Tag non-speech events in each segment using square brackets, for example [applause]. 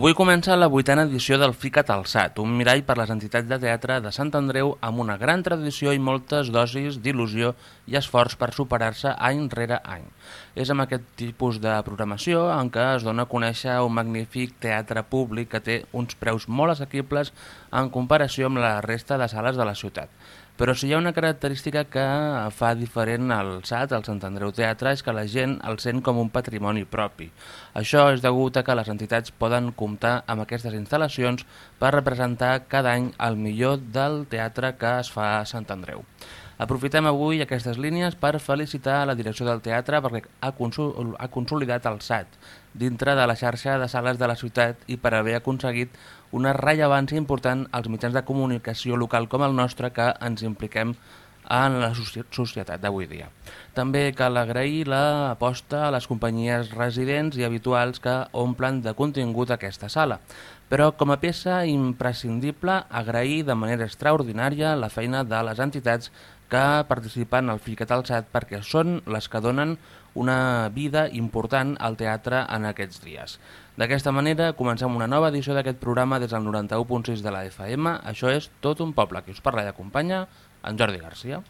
Avui comença la vuitena edició del FICAT Alçat, un mirall per les entitats de teatre de Sant Andreu amb una gran tradició i moltes dosis d'il·lusió i esforç per superar-se any rere any. És amb aquest tipus de programació en què es dona a conèixer un magnífic teatre públic que té uns preus molt assequibles en comparació amb la resta de sales de la ciutat. Però si hi ha una característica que fa diferent al SAT, al Sant Andreu Teatre, és que la gent el sent com un patrimoni propi. Això és degut a que les entitats poden comptar amb aquestes instal·lacions per representar cada any el millor del teatre que es fa a Sant Andreu. Aprofitem avui aquestes línies per felicitar la direcció del teatre perquè ha, consol ha consolidat el SAT dintre de la xarxa de sales de la ciutat i per haver aconseguit una rellevància important als mitjans de comunicació local com el nostre que ens impliquem en la societat d'avui dia. També cal agrair l'aposta a les companyies residents i habituals que omplen de contingut aquesta sala, però com a peça imprescindible agrair de manera extraordinària la feina de les entitats que participen al Ficat Alçat perquè són les que donen una vida important al teatre en aquests dies. D'aquesta manera, comencem una nova edició d'aquest programa des del 91.6 de la FM. Això és Tot un poble, que us parla i acompanya en Jordi Garcia.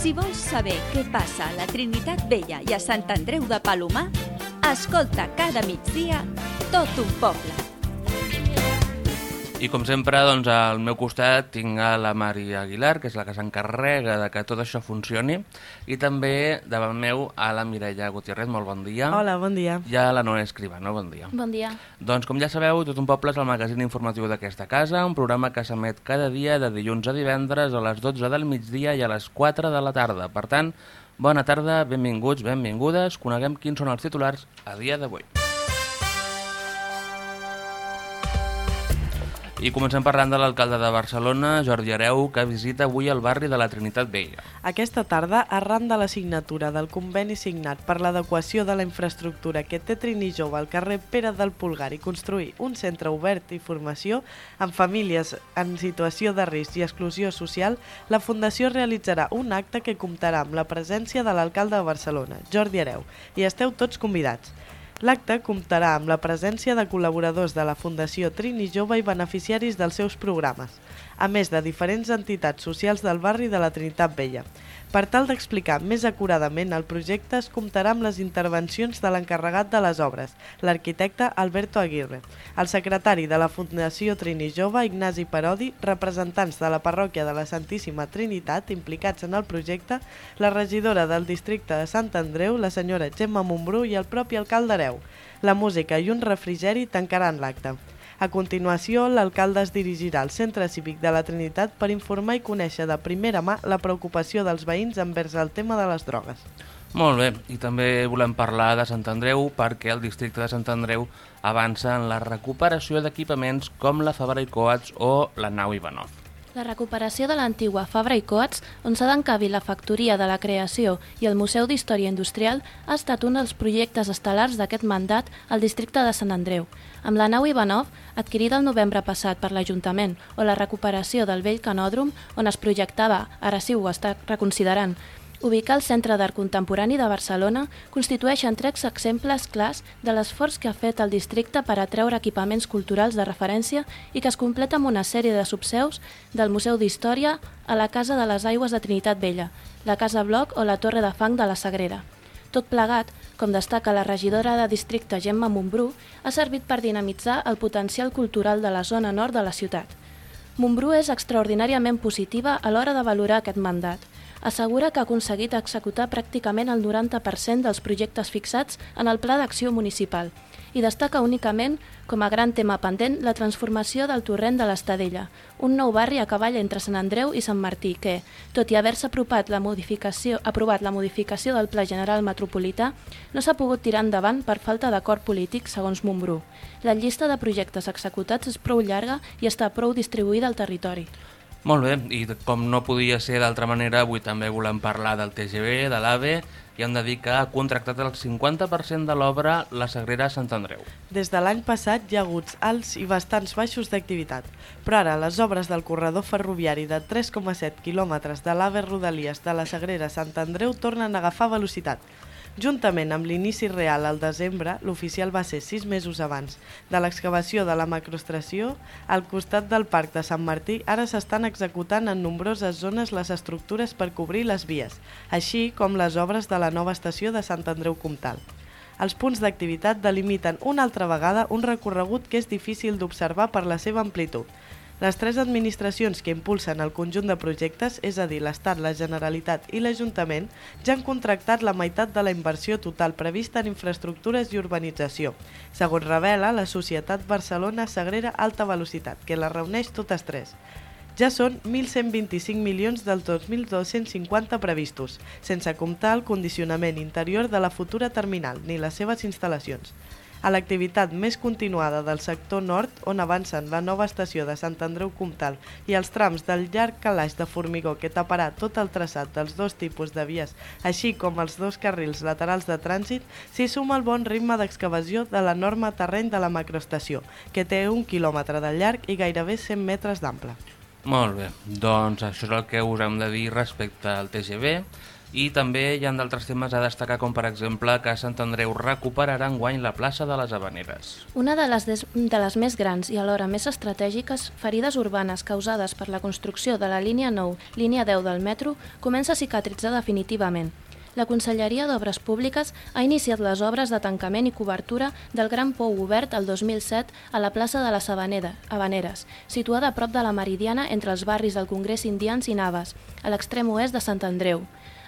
Si vols saber què passa a la Trinitat Vella i a Sant Andreu de Palomar, escolta cada migdia Tot un poble. I com sempre, doncs, al meu costat tinc a la Mari Aguilar, que és la que s'encarrega de que tot això funcioni, i també davant meu a la Mireia Gutiérrez, molt bon dia. Hola, bon dia. I a la Noé Escribano, bon dia. Bon dia. Doncs, com ja sabeu, Tot un poble és el magazín informatiu d'aquesta casa, un programa que s'emet cada dia de dilluns a divendres a les 12 del migdia i a les 4 de la tarda. Per tant, bona tarda, benvinguts, benvingudes, coneguem quins són els titulars a dia d'avui. I comencem parlant de l'alcalde de Barcelona, Jordi Areu, que visita avui el barri de la Trinitat Vella. Aquesta tarda, arran de la signatura del conveni signat per l'adequació de la infraestructura que té Trini Jove al carrer Pere del Pulgar i construir un centre obert i formació amb famílies en situació de risc i exclusió social, la Fundació realitzarà un acte que comptarà amb la presència de l'alcalde de Barcelona, Jordi Areu, i esteu tots convidats. L'acte comptarà amb la presència de col·laboradors de la Fundació Trini Jove i beneficiaris dels seus programes, a més de diferents entitats socials del barri de la Trinitat Vella. Per tal d'explicar més acuradament el projecte es comptarà amb les intervencions de l'encarregat de les obres, l'arquitecte Alberto Aguirre, el secretari de la Fundació Trini Jove, Ignasi Parodi, representants de la parròquia de la Santíssima Trinitat implicats en el projecte, la regidora del districte de Sant Andreu, la senyora Gemma Montbrú i el propi alcalde Areu. La música i un refrigeri tancaran l'acte. A continuació, l'alcalde es dirigirà al Centre Cívic de la Trinitat per informar i conèixer de primera mà la preocupació dels veïns envers el tema de les drogues. Molt bé, i també volem parlar de Sant Andreu perquè el districte de Sant Andreu avança en la recuperació d'equipaments com la Fabra i Coats o la nau Ivanov. La recuperació de l'antigua Fabra i Coats, on s'ha d'encabir la factoria de la creació i el Museu d'Història Industrial, ha estat un dels projectes estel·lars d'aquest mandat al districte de Sant Andreu. Amb la nau Ivanov, adquirida el novembre passat per l'Ajuntament, o la recuperació del vell canòdrom, on es projectava, ara sí ho està reconsiderant, ubicar el Centre d'Art Contemporani de Barcelona constitueixen tres exemples clars de l'esforç que ha fet el districte per atreure equipaments culturals de referència i que es completa amb una sèrie de subseus del Museu d'Història a la Casa de les Aigües de Trinitat Vella, la Casa Bloc o la Torre de Fang de la Sagrera. Tot plegat, com destaca la regidora de districte Gemma Montbrú, ha servit per dinamitzar el potencial cultural de la zona nord de la ciutat. Montbrú és extraordinàriament positiva a l'hora de valorar aquest mandat. Assegura que ha aconseguit executar pràcticament el 90% dels projectes fixats en el Pla d'Acció Municipal i destaca únicament com a gran tema pendent la transformació del torrent de l'Estadella, un nou barri a cavall entre Sant Andreu i Sant Martí que, tot i haver-se aprovat la modificació aprovat la modificació del Pla General Metropolità, no s'ha pogut tirar endavant per falta d'acord polític, segons Montbrú. La llista de projectes executats és prou llarga i està prou distribuïda al territori. Molt bé, i com no podia ser d'altra manera, avui també volem parlar del TGV, de l'AVE, i hem de dir que ha contractat el 50% de l'obra La Sagrera Sant Andreu. Des de l'any passat hi ha hagut alts i bastants baixos d'activitat, però ara les obres del corredor ferroviari de 3,7 quilòmetres de l'AVE Rodalies de la Sagrera Sant Andreu tornen a agafar velocitat, Juntament amb l'inici real al desembre, l'oficial va ser sis mesos abans de l'excavació de la macroestació, al costat del Parc de Sant Martí ara s'estan executant en nombroses zones les estructures per cobrir les vies, així com les obres de la nova estació de Sant Andreu Comtal. Els punts d'activitat delimiten una altra vegada un recorregut que és difícil d'observar per la seva amplitud, les tres administracions que impulsen el conjunt de projectes, és a dir, l'Estat, la Generalitat i l'Ajuntament, ja han contractat la meitat de la inversió total prevista en infraestructures i urbanització, segons revela la Societat Barcelona Sagrera Alta Velocitat, que la reuneix totes tres. Ja són 1.125 milions dels 2.250 previstos, sense comptar el condicionament interior de la futura terminal ni les seves instal·lacions a l'activitat més continuada del sector nord, on avancen la nova estació de Sant Andreu Comtal i els trams del llarg calaix de formigó que taparà tot el traçat dels dos tipus de vies, així com els dos carrils laterals de trànsit, s'hi suma el bon ritme d'excavació de l'enorme terreny de la macroestació, que té un quilòmetre de llarg i gairebé 100 metres d'ample. Molt bé, doncs això és el que us hem de dir respecte al TGV i també hi ha d'altres temes a destacar com per exemple que Sant Andreu recuperarà enguany la plaça de les Habaneres. Una de les, des, de les més grans i alhora més estratègiques ferides urbanes causades per la construcció de la línia 9, línia 10 del metro, comença a cicatritzar definitivament. La Conselleria d'Obres Públiques ha iniciat les obres de tancament i cobertura del Gran Pou obert el 2007 a la plaça de les Habaneres, situada a prop de la Meridiana entre els barris del Congrés Indians i Naves, a l'extrem oest de Sant Andreu.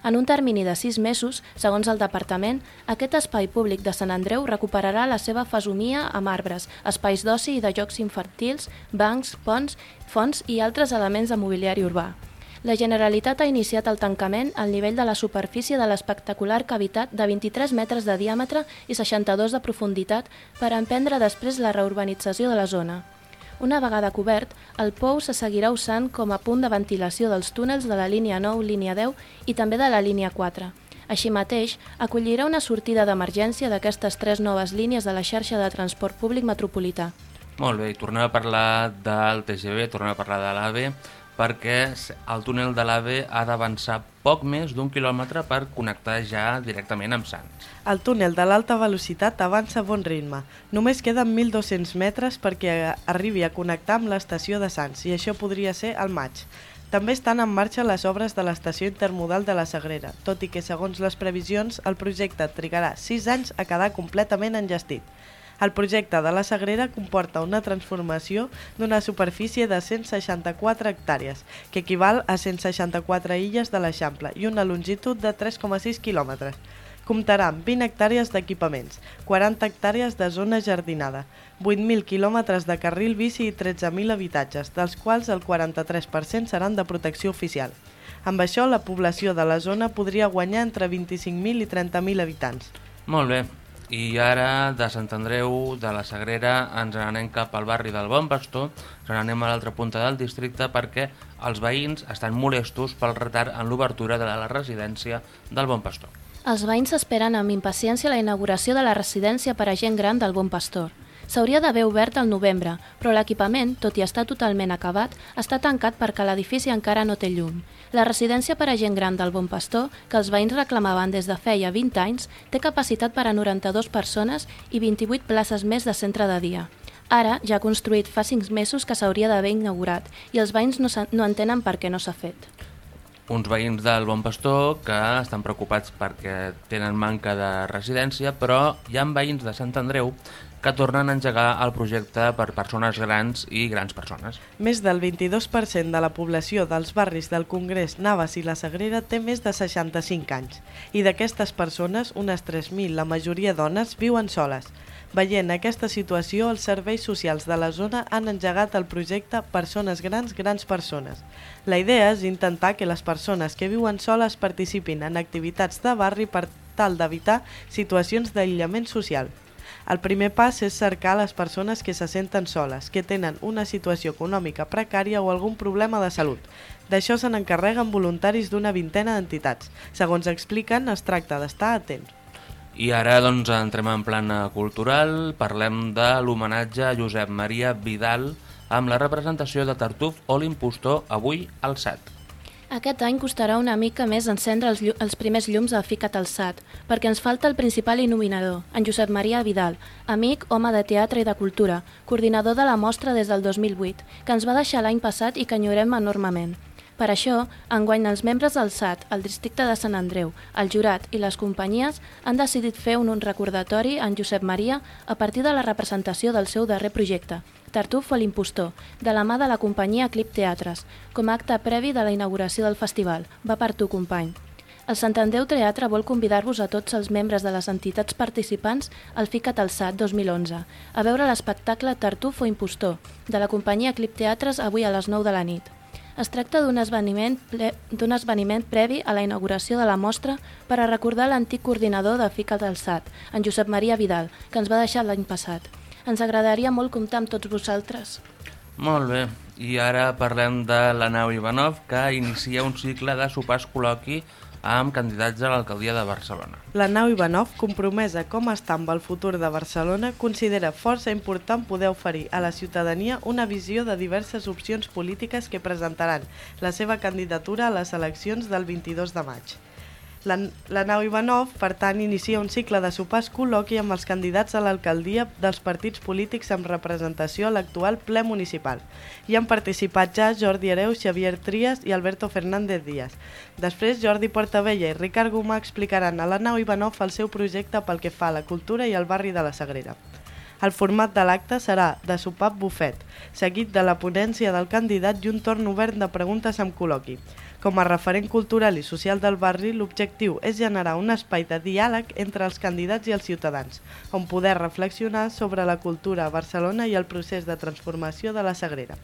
En un termini de sis mesos, segons el departament, aquest espai públic de Sant Andreu recuperarà la seva fesomia amb arbres, espais d'oci i de jocs infantils, bancs, ponts, fonts i altres elements de mobiliari urbà. La Generalitat ha iniciat el tancament al nivell de la superfície de l'espectacular cavitat de 23 metres de diàmetre i 62 de profunditat per emprendre després la reurbanització de la zona. Una vegada cobert, el pou se seguirà usant com a punt de ventilació dels túnels de la línia 9, línia 10 i també de la línia 4. Així mateix, acollirà una sortida d'emergència d'aquestes tres noves línies de la xarxa de transport públic metropolità. Molt bé, tornem a parlar del TGV, tornem a parlar de l'AVE perquè el túnel de l'AVE ha d'avançar poc més d'un quilòmetre per connectar ja directament amb Sants. El túnel de l'alta velocitat avança a bon ritme. Només queden 1.200 metres perquè arribi a connectar amb l'estació de Sants i això podria ser al maig. També estan en marxa les obres de l'estació intermodal de la Sagrera, tot i que segons les previsions el projecte trigarà 6 anys a quedar completament engestit. El projecte de la Sagrera comporta una transformació d'una superfície de 164 hectàrees, que equival a 164 illes de l'Eixample i una longitud de 3,6 quilòmetres. Comptarà amb 20 hectàrees d'equipaments, 40 hectàrees de zona jardinada, 8.000 quilòmetres de carril bici i 13.000 habitatges, dels quals el 43% seran de protecció oficial. Amb això, la població de la zona podria guanyar entre 25.000 i 30.000 habitants. Molt bé, i ara, de Sant Andreu, de la Sagrera, ens anem cap al barri del Bon Pastor, ens anem a l'altra punta del districte perquè els veïns estan molestos pel retard en l'obertura de la residència del Bon Pastor. Els veïns esperen amb impaciència la inauguració de la residència per a gent gran del Bon Pastor. S'hauria d'haver obert al novembre, però l'equipament, tot i estar totalment acabat, està tancat perquè l'edifici encara no té llum. La residència per a gent gran del Bon Pastor, que els veïns reclamaven des de feia 20 anys, té capacitat per a 92 persones i 28 places més de centre de dia. Ara, ja construït fa 5 mesos que s'hauria d'haver inaugurat i els veïns no, no entenen per què no s'ha fet. Uns veïns del Bon Pastor que estan preocupats perquè tenen manca de residència, però hi ha veïns de Sant Andreu que tornen a engegar el projecte per persones grans i grans persones. Més del 22% de la població dels barris del Congrés, Navas i la Sagrera té més de 65 anys i d'aquestes persones, unes 3.000, la majoria dones, viuen soles. Veient aquesta situació, els serveis socials de la zona han engegat el projecte Persones Grans, Grans Persones. La idea és intentar que les persones que viuen soles participin en activitats de barri per tal d'evitar situacions d'aïllament social. El primer pas és cercar les persones que se senten soles, que tenen una situació econòmica precària o algun problema de salut. D'això se n'encarreguen voluntaris d'una vintena d'entitats. Segons expliquen, es tracta d'estar atents. I ara doncs entrem en plana cultural, parlem de l'homenatge a Josep Maria Vidal amb la representació de Tartuf o l'impostor avui al SAT. Aquest any costarà una mica més encendre els, els primers llums a Ficat al SAT, perquè ens falta el principal il·luminador, en Josep Maria Vidal, amic, home de teatre i de cultura, coordinador de la mostra des del 2008, que ens va deixar l'any passat i que enyorem enormement. Per això, enguany els membres del SAT, el districte de Sant Andreu, el jurat i les companyies han decidit fer un, un recordatori en Josep Maria a partir de la representació del seu darrer projecte, Tartuf o l'impostor, de la mà de la companyia Clip Teatres, com a acte previ de la inauguració del festival. Va per tu, company. El Sant Andreu Teatre vol convidar-vos a tots els membres de les entitats participants al FICAT al SAT 2011 a veure l'espectacle Tartuf o Impostor, de la companyia Clip Teatres avui a les 9 de la nit. Es tracta d'un esveniment, d'un esveniment previ a la inauguració de la mostra per a recordar l'antic coordinador de FICAT al SAT, en Josep Maria Vidal, que ens va deixar l'any passat. Ens agradaria molt comptar amb tots vosaltres. Molt bé, i ara parlem de la nau Ivanov, que inicia un cicle de sopars col·loqui amb candidats a l'alcaldia de Barcelona. La nau Ivanov, compromesa com està amb el futur de Barcelona, considera força important poder oferir a la ciutadania una visió de diverses opcions polítiques que presentaran la seva candidatura a les eleccions del 22 de maig. La, la nau Ivanov, per tant, inicia un cicle de sopars col·loqui amb els candidats a l'alcaldia dels partits polítics amb representació a l'actual ple municipal. Hi han participat ja Jordi Hereu, Xavier Trias i Alberto Fernández Díaz. Després, Jordi Portavella i Ricard Gomà explicaran a la nau Ivanov el seu projecte pel que fa a la cultura i al barri de la Sagrera. El format de l'acte serà de sopar bufet, seguit de la ponència del candidat i un torn obert de preguntes amb col·loqui. Com a referent cultural i social del barri, l'objectiu és generar un espai de diàleg entre els candidats i els ciutadans, on poder reflexionar sobre la cultura a Barcelona i el procés de transformació de la Sagrera.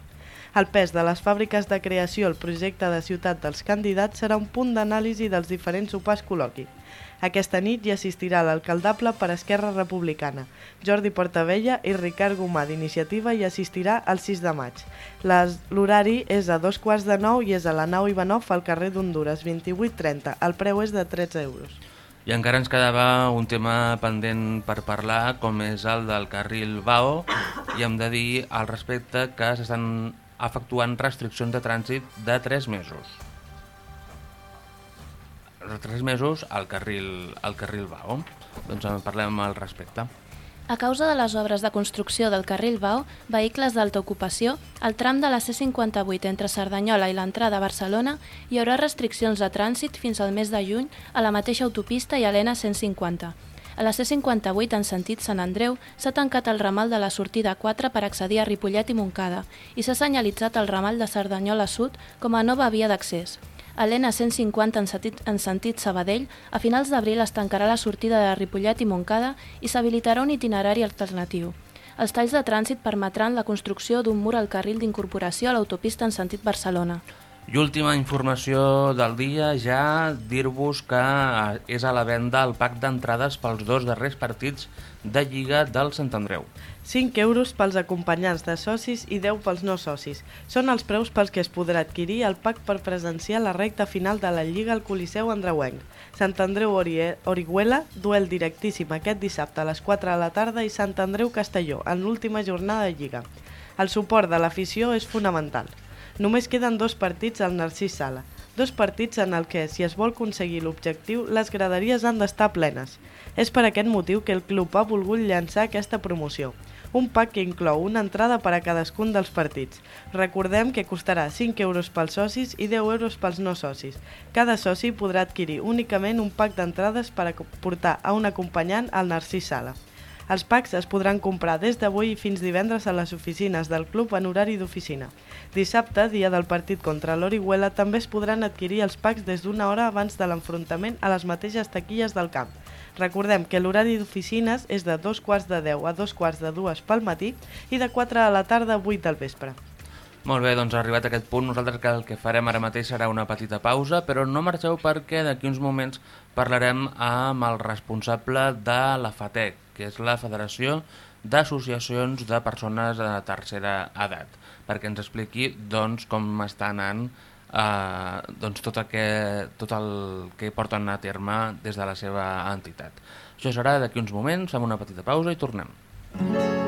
El pes de les fàbriques de creació al projecte de ciutat dels candidats serà un punt d'anàlisi dels diferents sopars col·loqui. Aquesta nit hi assistirà l'alcaldable per Esquerra Republicana, Jordi Portavella i Ricard Gomà d'Iniciativa i assistirà el 6 de maig. L'horari és a dos quarts de nou i és a la nau Ivanov al carrer d'Honduras, 28.30. El preu és de 13 euros. I encara ens quedava un tema pendent per parlar, com és el del carril BAO, i hem de dir al respecte que s'estan efectuant restriccions de trànsit de 3 mesos tres mesos al carril, al carril BAO. Doncs en parlem al respecte. A causa de les obres de construcció del carril BAO, vehicles d'alta ocupació, al tram de la C58 entre Cerdanyola i l'entrada a Barcelona hi haurà restriccions de trànsit fins al mes de juny a la mateixa autopista i a l'ENA 150. A la C58 en sentit Sant Andreu s'ha tancat el ramal de la sortida 4 per accedir a Ripollet i Montcada i s'ha senyalitzat el ramal de Cerdanyola Sud com a nova via d'accés. A l'ENA 150 en sentit, en sentit Sabadell, a finals d'abril es tancarà la sortida de Ripollet i Montcada i s'habilitarà un itinerari alternatiu. Els talls de trànsit permetran la construcció d'un mur al carril d'incorporació a l'autopista en sentit Barcelona. I última informació del dia, ja dir-vos que és a la venda el pack d'entrades pels dos darrers partits de Lliga del Sant Andreu. 5 euros pels acompanyants de socis i 10 pels no socis. Són els preus pels que es podrà adquirir el pack per presenciar la recta final de la Lliga al Coliseu Andreuenc. Sant Andreu Orihuela, duel directíssim aquest dissabte a les 4 de la tarda i Sant Andreu Castelló, en l'última jornada de Lliga. El suport de l'afició és fonamental. Només queden dos partits al Narcís Sala. Dos partits en el que, si es vol aconseguir l'objectiu, les graderies han d'estar plenes. És per aquest motiu que el club ha volgut llançar aquesta promoció. Un pack que inclou una entrada per a cadascun dels partits. Recordem que costarà 5 euros pels socis i 10 euros pels no socis. Cada soci podrà adquirir únicament un pack d'entrades per a portar a un acompanyant al Narcís Sala. Els packs es podran comprar des d'avui fins divendres a les oficines del club en horari d'oficina. Dissabte, dia del partit contra l'Orihuela, també es podran adquirir els packs des d'una hora abans de l'enfrontament a les mateixes taquilles del camp. Recordem que l'horari d'oficines és de dos quarts de 10 a dos quarts de dues pel matí i de 4 a la tarda a 8 del vespre. Molt bé, doncs arribat a aquest punt, nosaltres que el que farem ara mateix serà una petita pausa, però no marxeu perquè d'aquí uns moments parlarem amb el responsable de la FATEC, que és la Federació d'Associacions de Persones de Tercera Edat, perquè ens expliqui doncs, com està anant eh, doncs, tot, el que, tot el que porten a terme des de la seva entitat. Això serà d'aquí uns moments, fem una petita pausa i tornem. Música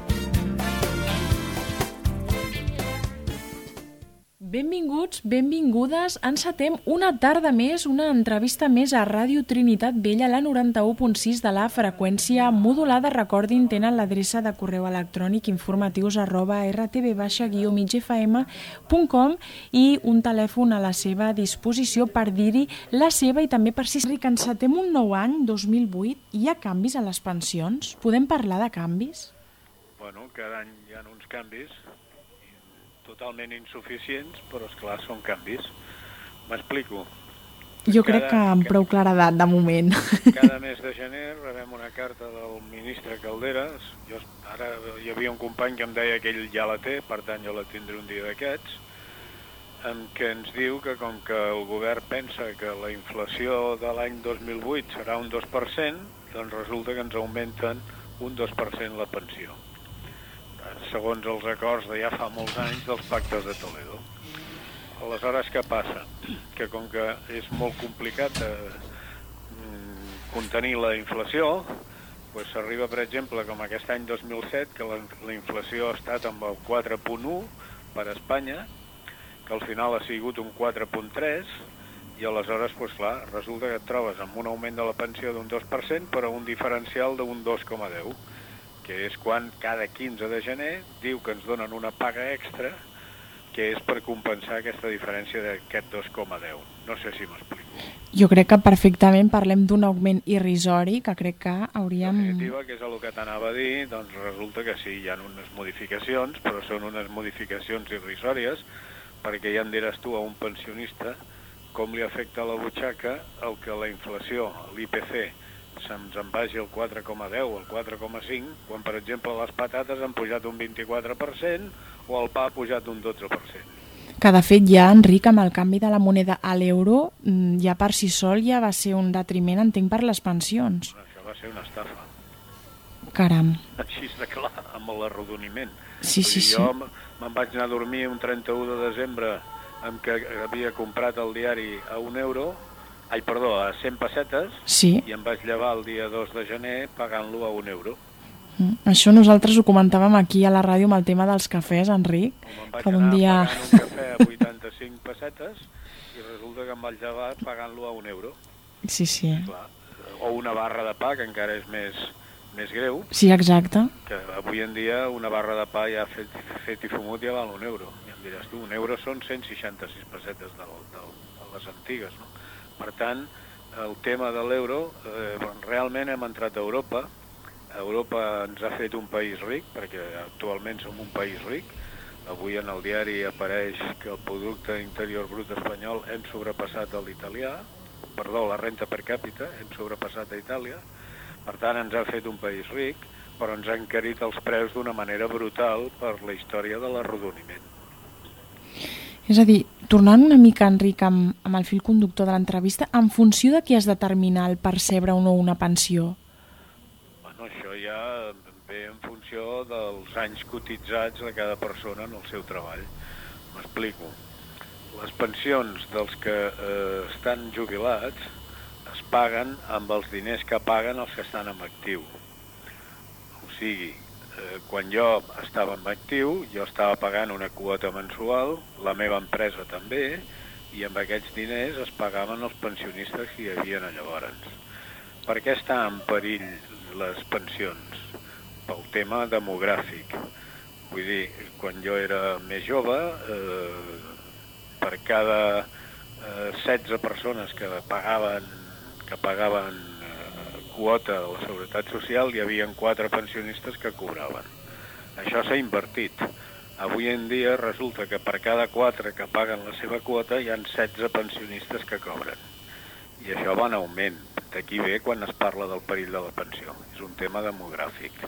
Benvingudes. Encetem una tarda més, una entrevista més a Ràdio Trinitat Vella, la 91.6 de la freqüència modulada. Recordin, tenen l'adreça de correu electrònic informatius arroba rtv-migfm.com i un telèfon a la seva disposició per dir-hi la seva i també per si que encetem un nou any, 2008. Hi ha canvis a les pensions? Podem parlar de canvis? Bueno, cada any hi ha uns canvis totalment insuficients, però és clar són canvis. M'explico. Jo crec que amb prou claredat, de moment. [laughs] Cada mes de gener rebem una carta del ministre Calderas. Jo, ara hi havia un company que em deia que ell ja la té, per tant jo la tindré un dia d'aquests, en què ens diu que com que el govern pensa que la inflació de l'any 2008 serà un 2%, doncs resulta que ens augmenten un 2% la pensió segons els acords de ja fa molts anys dels pactes de Toledo. Aleshores, què passa? Que com que és molt complicat de mm, contenir la inflació, doncs s'arriba, per exemple, com aquest any 2007, que la, la inflació ha estat amb el 4.1 per Espanya, que al final ha sigut un 4.3, i aleshores, doncs clar, resulta que et trobes amb un augment de la pensió d'un 2%, però un diferencial d'un 2,10 que és quan cada 15 de gener diu que ens donen una paga extra que és per compensar aquesta diferència d'aquest 2,10. No sé si m'explico. Jo crec que perfectament parlem d'un augment irrisori que crec que hauríem... En definitiva, que és el que t'anava a dir, doncs resulta que sí, hi ha unes modificacions, però són unes modificacions irrisòries, perquè ja en diràs tu a un pensionista com li afecta a la butxaca el que la inflació, l'IPC, se'ns en vagi el 4,10 o el 4,5, quan per exemple les patates han pujat un 24% o el pa ha pujat un 12%. Que de fet ja, Enric, amb el canvi de la moneda a l'euro, mm, ja per si sol ja va ser un detriment, entenc, per les pensions. Això va ser una estafa. Caram. Així de clar, amb l'arrodoniment. Sí, sí, sí. Jo me'n vaig anar a dormir un 31 de desembre amb què havia comprat el diari a un euro, ai, perdó, a 100 pessetes, Sí, i em vaig llevar el dia 2 de gener pagant-lo a un euro. Mm, això nosaltres ho comentàvem aquí a la ràdio amb el tema dels cafès, Enric, vaig que un dia... un cafè a 85 pessetes i resulta que em vaig llevar pagant-lo a un euro. Sí, sí. Clar. O una barra de pa, que encara és més, més greu, Sí, exacte. que avui en dia una barra de pa ja fet, fet i fumut ja val un euro. I em diràs tu, un euro són 166 pessetes del, del, de les antigues. No? Per tant, el tema de l'euro, eh, realment hem entrat a Europa. Europa ens ha fet un país ric, perquè actualment som un país ric. Avui en el diari apareix que el producte interior brut espanyol hem sobrepassat a l'italià, perdó, la renta per càpita, hem sobrepassat a Itàlia, per tant, ens ha fet un país ric, però ens ha encarit els preus d'una manera brutal per la història de l'arrodoniment. És a dir, tornant una mica, Enric, amb, amb el fil conductor de l'entrevista, en funció de qui has de determinar el percebre o no una pensió? Bueno, això ja ve en funció dels anys cotitzats de cada persona en el seu treball. M'explico. Les pensions dels que eh, estan jubilats es paguen amb els diners que paguen els que estan en actiu. O sigui, eh, quan jo estava en actiu, jo estava pagant una quota mensual, la meva empresa també, i amb aquests diners es pagaven els pensionistes que hi havia llavors. Per què està en perill les pensions? Pel tema demogràfic. Vull dir, quan jo era més jove, eh, per cada eh, 16 persones que pagaven, que pagaven quota a la Seguretat Social, hi havia 4 pensionistes que cobraven. Això s'ha invertit. Avui en dia resulta que per cada 4 que paguen la seva quota hi han 16 pensionistes que cobren. I això va en augment. D'aquí ve quan es parla del perill de la pensió. És un tema demogràfic.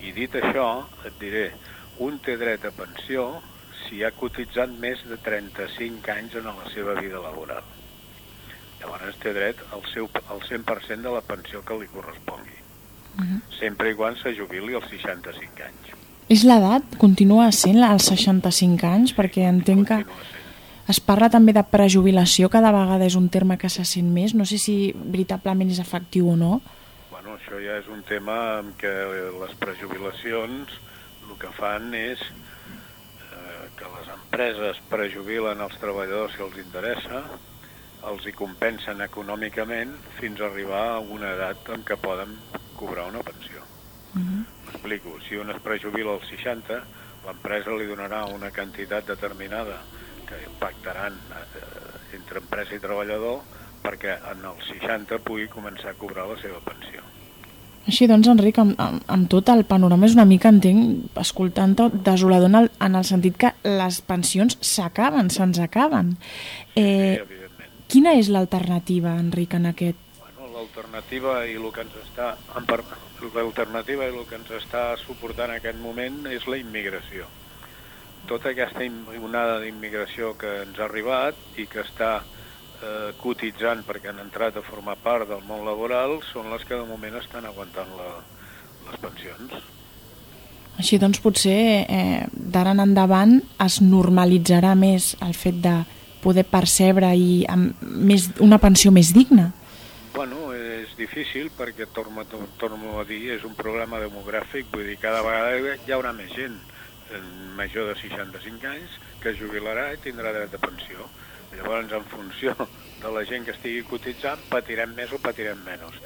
I dit això, et diré, un té dret a pensió si ha cotitzat més de 35 anys en la seva vida laboral. Llavors té dret al, seu, al 100% de la pensió que li correspongui, sempre i quan se jubili als 65 anys. És l'edat? Continua sent als 65 anys? Perquè entenc que sent. es parla també de prejubilació, cada vegada és un terme que se sent més. No sé si veritablement és efectiu o no. Bueno, això ja és un tema en què les prejubilacions el que fan és eh, que les empreses prejubilen els treballadors si els interessa, els hi compensen econòmicament fins a arribar a una edat en què poden cobrar una pensió. M'explico, si un es prejubila als 60, l'empresa li donarà una quantitat determinada que pactaran eh, entre empresa i treballador perquè en els 60 pugui començar a cobrar la seva pensió. Així doncs, Enric, amb, amb, amb tot el panorama és una mica, entenc, escoltant-te, desolador en el, en el sentit que les pensions s'acaben, se'ns acaben. Sí, Eh, evidentment. Quina és l'alternativa, Enric, en aquest? Bueno, l'alternativa i el que ens està l'alternativa i el que ens està suportant en aquest moment és la immigració. Tota aquesta onada d'immigració que ens ha arribat i que està eh, cotitzant perquè han entrat a formar part del món laboral són les que de moment estan aguantant la, les pensions. Així doncs, potser eh, d'ara en endavant es normalitzarà més el fet de poder percebre i amb més, una pensió més digna. Bueno, és difícil perquè, torno, torno a dir, és un problema demogràfic, vull dir, cada vegada hi haurà més gent major de 65 anys que es jubilarà i tindrà dret a pensió. Llavors, en funció de la gent que estigui cotitzant, patirem més o patirem menys.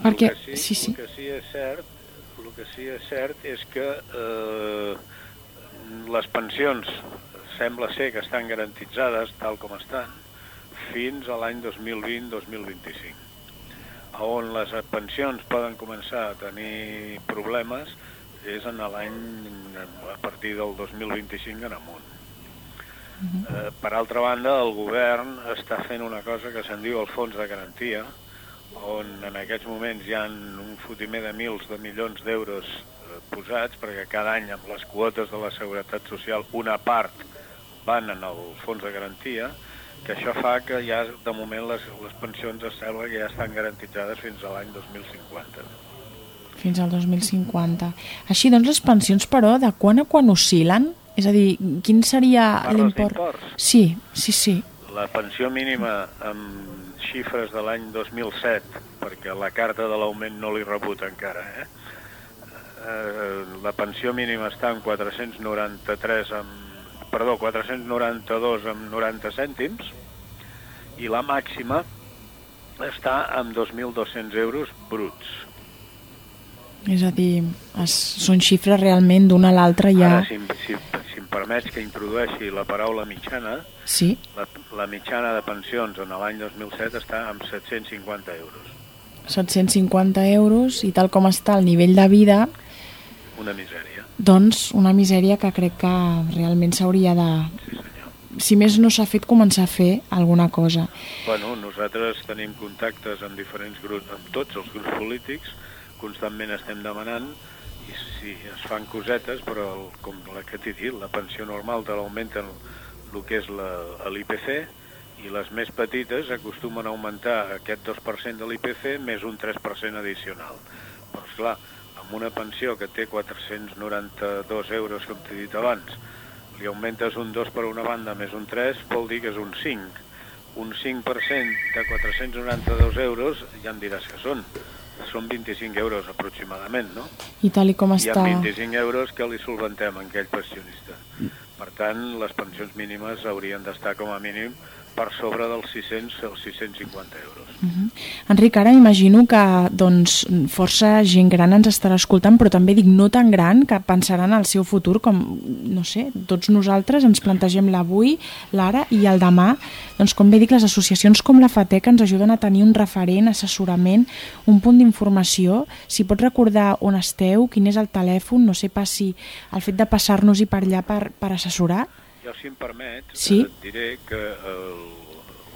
Perquè- el, que sí, sí. el que sí és cert, el que sí és cert és que eh, les pensions sembla ser que estan garantitzades tal com estan fins a l'any 2020-2025 on les pensions poden començar a tenir problemes és en l'any a partir del 2025 en amunt. eh, per altra banda, el govern està fent una cosa que se'n diu el fons de garantia. on en aquests moments hi ha un fotimer de mils de milions d'euros eh, posats, perquè cada any amb les quotes de la Seguretat Social una part van en el fons de garantia, que això fa que ja de moment les, les pensions es sembla que ja estan garantitzades fins a l'any 2050. Fins al 2050. Així doncs les pensions, però, de quan a quan oscil·len? És a dir, quin seria l'import? Sí, sí, sí. La pensió mínima amb xifres de l'any 2007, perquè la carta de l'augment no l'he rebut encara, eh? Eh, la pensió mínima està en 493 amb, perdó, 492 amb 90 cèntims i la màxima està amb 2.200 euros bruts. És a dir, es, són xifres realment d'una a l'altra ja... Ara, si, si, si em permets que introdueixi la paraula mitjana, Sí, la, la mitjana de pensions en l'any 2007 està amb 750 euros. 750 euros i tal com està el nivell de vida, Una misèria. Doncs una misèria que crec que realment s'hauria de... Si més no s'ha fet, començar a fer alguna cosa. Bueno, nosaltres tenim contactes amb diferents grups, amb tots els grups polítics, constantment estem demanant i si es fan cosetes, però el, com la que t'he dit, la pensió normal te l'augmenten el que és l'IPC i les més petites acostumen a augmentar aquest 2% de l'IPC més un 3% addicional. Però, esclar, amb una pensió que té 492 euros, com t'he dit abans, li augmentes un 2 per una banda més un 3, vol dir que és un 5. Un 5% de 492 euros, ja em diràs que són. Són 25 euros aproximadament, no? I tal i com està... amb 25 euros que li solventem a aquell pensionista. Per tant, les pensions mínimes haurien d'estar com a mínim per sobre dels 600 o 650 euros. Uh -huh. Enric, ara imagino que doncs, força gent gran ens estarà escoltant, però també dic no tan gran que pensaran al seu futur com, no sé, tots nosaltres ens plantegem l'avui, l'ara i el demà. Doncs com bé dic, les associacions com la FATEC ens ajuden a tenir un referent, assessorament, un punt d'informació. Si pots recordar on esteu, quin és el telèfon, no sé pas si el fet de passar-nos-hi per allà per, per assessorar. Jo, si em permets, Sí. eh, et diré que el,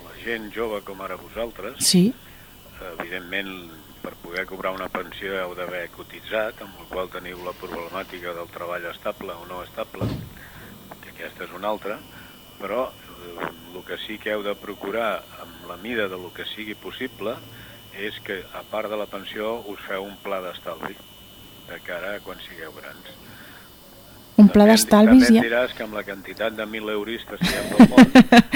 la gent jove com ara vosaltres, Sí, evidentment, per poder cobrar una pensió heu d'haver cotitzat, amb la qual teniu la problemàtica del treball estable o no estable, que aquesta és una altra, però eh, el que sí que heu de procurar, amb la mida de lo que sigui possible, és que, a part de la pensió, us feu un pla d'estalvi de cara a quan sigueu grans. Pla d'estalvis ja... diràs que amb la quantitat de 1.000 euristes que hi ha pel món,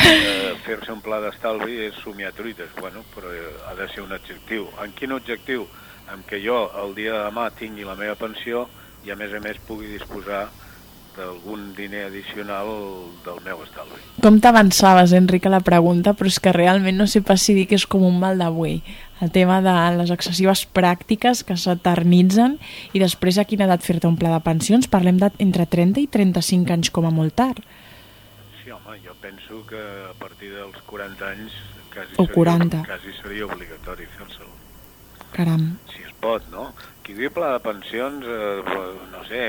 eh, fer-se un pla d'estalvi és somiar truites, bueno, però eh, ha de ser un objectiu. En quin objectiu? En què jo el dia de demà tingui la meva pensió i a més a més pugui disposar d'algun diner addicional del meu estalvi. Com t'avançaves, Enric, a la pregunta, però és que realment no sé pas si dir que és com un mal d'avui. El tema de les excessives pràctiques que s'eternitzen i després a quina edat fer-te un pla de pensions. Parlem d'entre 30 i 35 anys com a molt tard. Sí, home, jo penso que a partir dels 40 anys quasi, O 40. Seria, quasi seria obligatori fer-se'l. Caram. si es pot, no? Qui diu pla de pensions, eh, no sé,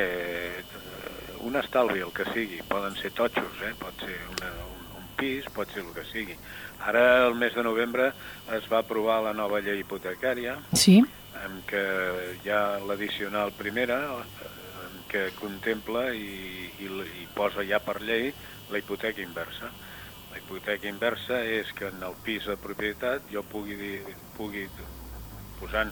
un estalvi, el que sigui, poden ser totxos, eh? pot ser una, un, un pis, pot ser el que sigui. Ara, el mes de novembre, es va aprovar la nova llei hipotecària, Sí? en què hi ha l'addicional primera, en què contempla i, i, i posa ja per llei la hipoteca inversa. La hipoteca inversa és que en el pis de propietat jo pugui, dir, pugui posant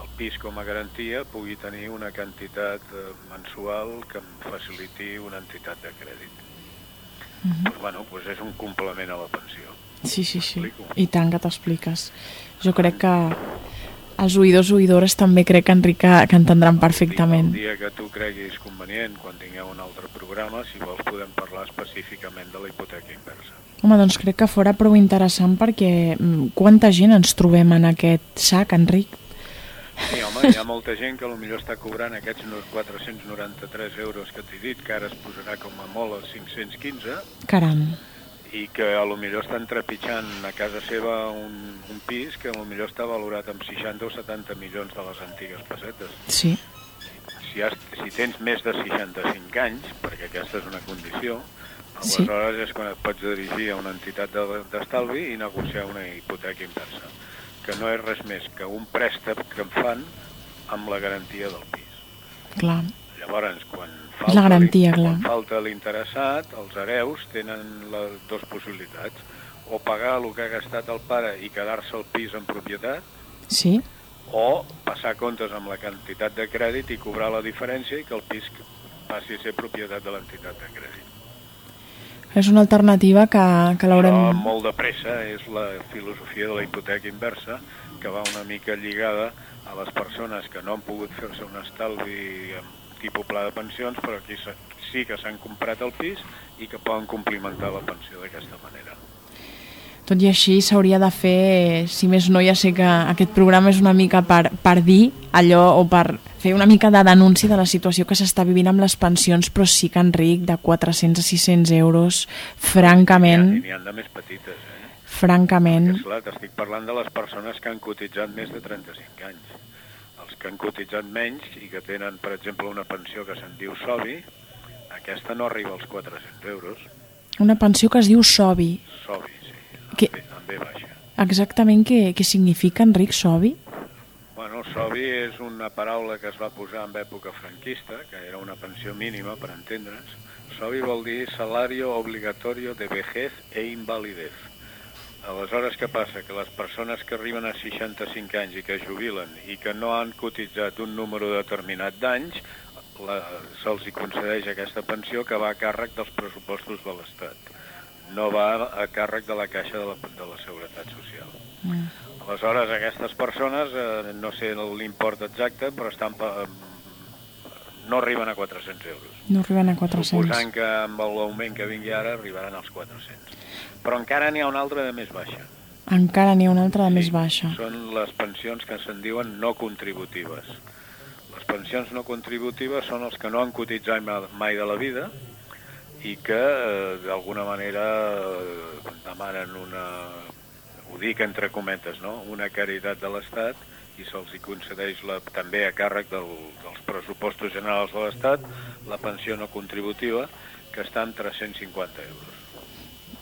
el pis com a garantia, pugui tenir una quantitat eh, mensual que em faciliti una entitat de crèdit. pues, bueno, pues és un complement a la pensió. Sí, sí, sí. I tant que t'expliques. Jo crec que els oïdors oïdores també crec, Enric, que, que entendran perfectament. El dia que tu creguis convenient, quan tingueu un altre programa, si vols podem parlar específicament de la hipoteca inversa. Home, doncs crec que fora prou interessant perquè mm, quanta gent ens trobem en aquest sac, Enric? Sí, home, hi ha molta gent que potser està cobrant aquests no- 493 euros que t'he dit, que ara es posarà com a molt als 515, Caram. i que a lo millor estan trepitjant a casa seva un, un pis que a lo millor està valorat amb 60 o 70 milions de les antigues pessetes. Sí, Si, has, si tens més de 65 anys, perquè aquesta és una condició, Sí. aleshores és quan et pots dirigir a una entitat de- d'estalvi i negociar una hipoteca inversa. Que no és res més que un préstec que em fan amb la garantia del pis. Clar. Llavors, quan És la garantia, clar. quan falta l'interessat, els hereus tenen les dues possibilitats. O pagar el que ha gastat el pare i quedar-se el pis en propietat, Sí? o passar comptes amb la quantitat de crèdit i cobrar la diferència i que el pis passi a ser propietat de l'entitat de crèdit. És una alternativa que, que l'haurem... Però molt de pressa és la filosofia de la hipoteca inversa, que va una mica lligada a les persones que no han pogut fer-se un estalvi amb tipus pla de pensions, però aquí sí que s'han comprat el pis i que poden complementar la pensió d'aquesta manera. Tot i així s'hauria de fer, si més no, ja sé que aquest programa és una mica per, per dir allò o per fer una mica de denúncia de la situació que s'està vivint amb les pensions, però sí que Enric, de 400 a 600 euros, francament, n'hi ha de més petites, eh? francament, És clar, t'estic parlant de les persones que han cotitzat més de 35 anys. Els que han cotitzat menys i que tenen, per exemple, una pensió que se'n diu SOBI, aquesta no arriba als 400 euros. una pensió que es diu SOBI. SOBI, Que- amb, B, baixa. Exactament què, què significa, Enric, SOBI? Bueno, SOBI és una paraula que es va posar en època franquista, que era una pensió mínima, per entendre's. SOBI vol dir Salario Obligatorio de Vejez e Invalidez. Aleshores, què passa? Que les persones que arriben a 65 anys i que jubilen i que no han cotitzat un número determinat d'anys, se'ls concedeix aquesta pensió que va a càrrec dels pressupostos de l'Estat. No va a càrrec de la Caixa de la, de la Seguretat Social. Mm. Aleshores, aquestes persones, eh, no sé l'import exacte, però estan pa- no arriben a 400 euros. No arriben a 400. Suposant que amb l'augment que vingui ara arribaran als 400. Però encara n'hi ha una altra de més baixa. Encara n'hi ha una altra de més baixa. Són les pensions que se'n diuen no contributives. Les pensions no contributives són els que no han cotitzat ma- mai de la vida i que eh, d'alguna manera eh, demanen una, ho dic entre cometes, no? una caritat de l'Estat i se'ls concedeix la, també a càrrec del, dels pressupostos generals de l'Estat la pensió no contributiva que està en 350 euros.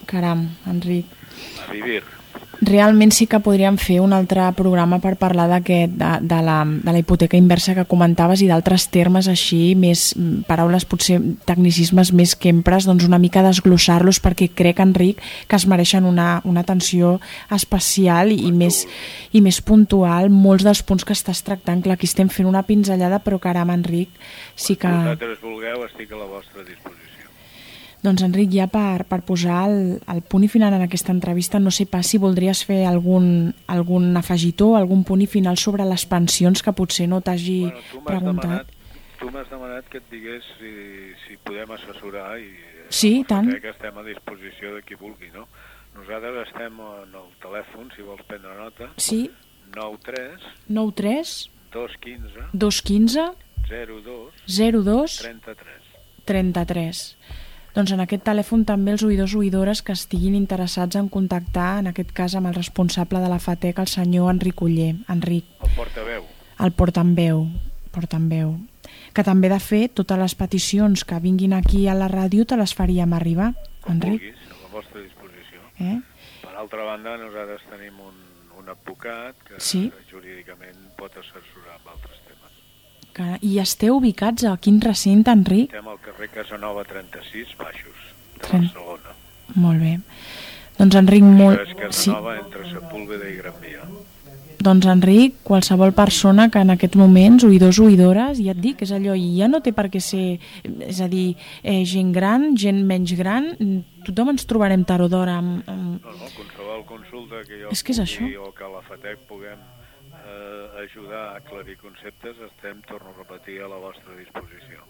Caram, Enric. A vivir. Realment sí que podríem fer un altre programa per parlar de, de, la, de la hipoteca inversa que comentaves i d'altres termes així, més mm, paraules potser tecnicismes més que empres, doncs una mica desglossar-los perquè crec, Enric, que es mereixen una, una atenció especial i, i més, i més puntual molts dels punts que estàs tractant. Clar, aquí estem fent una pinzellada, però caram, Enric, sí que... Vosaltres vulgueu, estic a la vostra disposició. Doncs Enric, ja per, per posar el, el punt i final en aquesta entrevista, no sé pas si voldries fer algun, algun afegitó, algun punt i final sobre les pensions que potser no t'hagi Bueno, preguntat. demanat, tu m'has demanat que et digués si, si podem assessorar i Sí, i tant. que estem a disposició de qui vulgui, no? Nosaltres estem en el telèfon, si vols prendre nota, Sí, 93 93 215 215 02 02 33. 33. Doncs en aquest telèfon també els oïdors o oïdores que estiguin interessats en contactar, en aquest cas amb el responsable de la FATEC, el senyor Enric Uller. Enric, El portaveu. el portaveu, portaveu, que també de fet totes les peticions que vinguin aquí a la ràdio te les faríem arribar, Com Enric. vulguis, a la vostra disposició. Eh? Per altra banda, nosaltres tenim un, un advocat que Sí. jurídicament pot assessorar. I esteu ubicats a quin recinte, Enric? Estem al carrer Casanova 36, Baixos, de Tren- Barcelona. Molt bé. Doncs Enric, molt... És Sí. Casanova entre Sepúlveda i Gran Via. Doncs Enric, qualsevol persona que en aquests moments, oïdors o oïdores, ja et dic, és allò, i ja no té per què ser, és a dir, eh, gent gran, gent menys gran, tothom ens trobarem tard o d'hora amb, amb... No, no, qualsevol consulta que jo És que és pugui això. o que la FATEC puguem ajudar a aclarir conceptes, estem, torno a repetir, a la vostra disposició.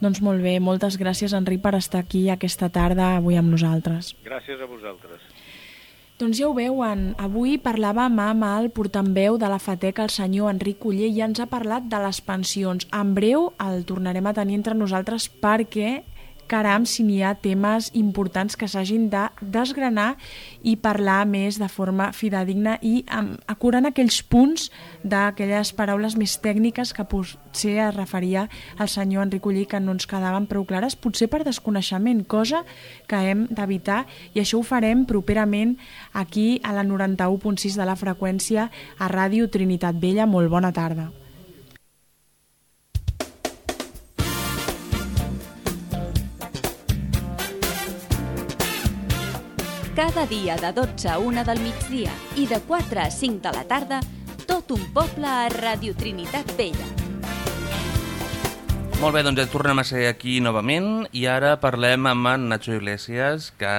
Doncs molt bé, moltes gràcies Enric per estar aquí aquesta tarda avui amb nosaltres. Gràcies a vosaltres. Doncs ja ho veuen, avui parlàvem amb el portaveu de la FATEC, el senyor Enric Uller, i ens ha parlat de les pensions. En breu el tornarem a tenir entre nosaltres perquè caram si n'hi ha temes importants que s'hagin de desgranar i parlar més de forma fidedigna i um, acurant aquells punts d'aquelles paraules més tècniques que potser es referia al senyor Enric Ullí que no ens quedaven prou clares, potser per desconeixement, cosa que hem d'evitar i això ho farem properament aquí a la 91.6 de la freqüència a Ràdio Trinitat Vella. Molt bona tarda. Cada dia de 12 a 1 del migdia i de 4 a 5 de la tarda, tot un poble a Radio Trinitat Vella. Molt bé, doncs ja tornem a ser aquí novament i ara parlem amb en Nacho Iglesias, que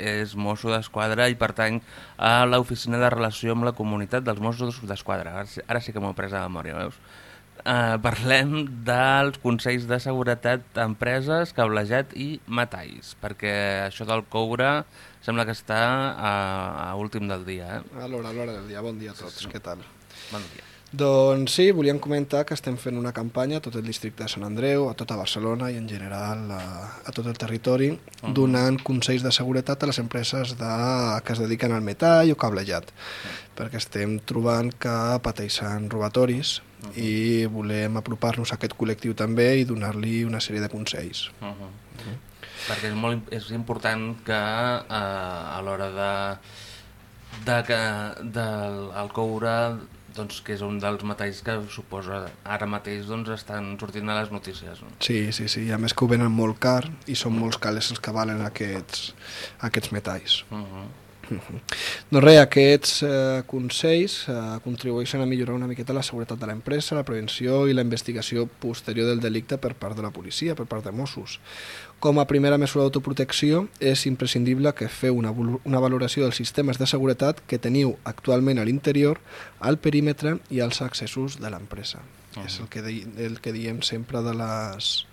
és mosso d'esquadra i pertany a l'Oficina de Relació amb la Comunitat dels Mossos d'Esquadra. Ara, sí- que m'ho he pres a memòria, veus? Uh, parlem dels Consells de Seguretat d'Empreses, Cablejat i Metalls, perquè això del coure sembla que està a, a últim del dia. Eh? A l'hora, a l'hora del dia. Bon dia a tots, què tal? Bon dia. Doncs sí, volíem comentar que estem fent una campanya a tot el districte de Sant Andreu, a tota Barcelona i en general a, a tot el territori, uh -huh. donant consells de seguretat a les empreses de, que es dediquen al metall o cablejat, uh -huh. perquè estem trobant que pateixen robatoris uh -huh. i volem apropar-nos a aquest col·lectiu també i donar-li una sèrie de consells. Uh -huh. Uh -huh. Perquè és, molt, és important que eh, a l'hora de, de que del el coure doncs, que és un dels metalls que suposa ara mateix doncs, estan sortint a les notícies. No? Sí, sí, sí, a més que ho venen molt car i són molts calés els que valen aquests, aquests metalls. Uh -huh. [laughs] Doncs res, aquests eh, consells eh, contribueixen a millorar una miqueta la seguretat de l'empresa, la prevenció i la investigació posterior del delicte per part de la policia, per part de Mossos. Com a primera mesura d'autoprotecció, és imprescindible que feu una, una valoració dels sistemes de seguretat que teniu actualment a l'interior, al perímetre i als accessos de l'empresa. Uh -huh. És el que, di el que diem sempre de les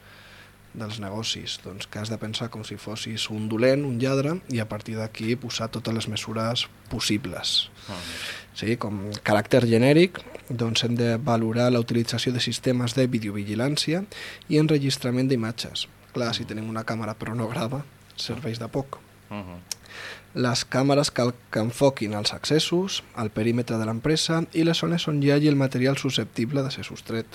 dels negocis, doncs que has de pensar com si fossis un dolent, un lladre, i a partir d'aquí posar totes les mesures possibles. Uh -huh. Sí, com caràcter genèric, doncs hem de valorar la utilització de sistemes de videovigilància i enregistrament d'imatges. Clar, si tenim una càmera però no grava, serveix de poc. Uh -huh. Les càmeres cal que enfoquin els accessos, el perímetre de l'empresa i les zones on hi hagi el material susceptible de ser sostret.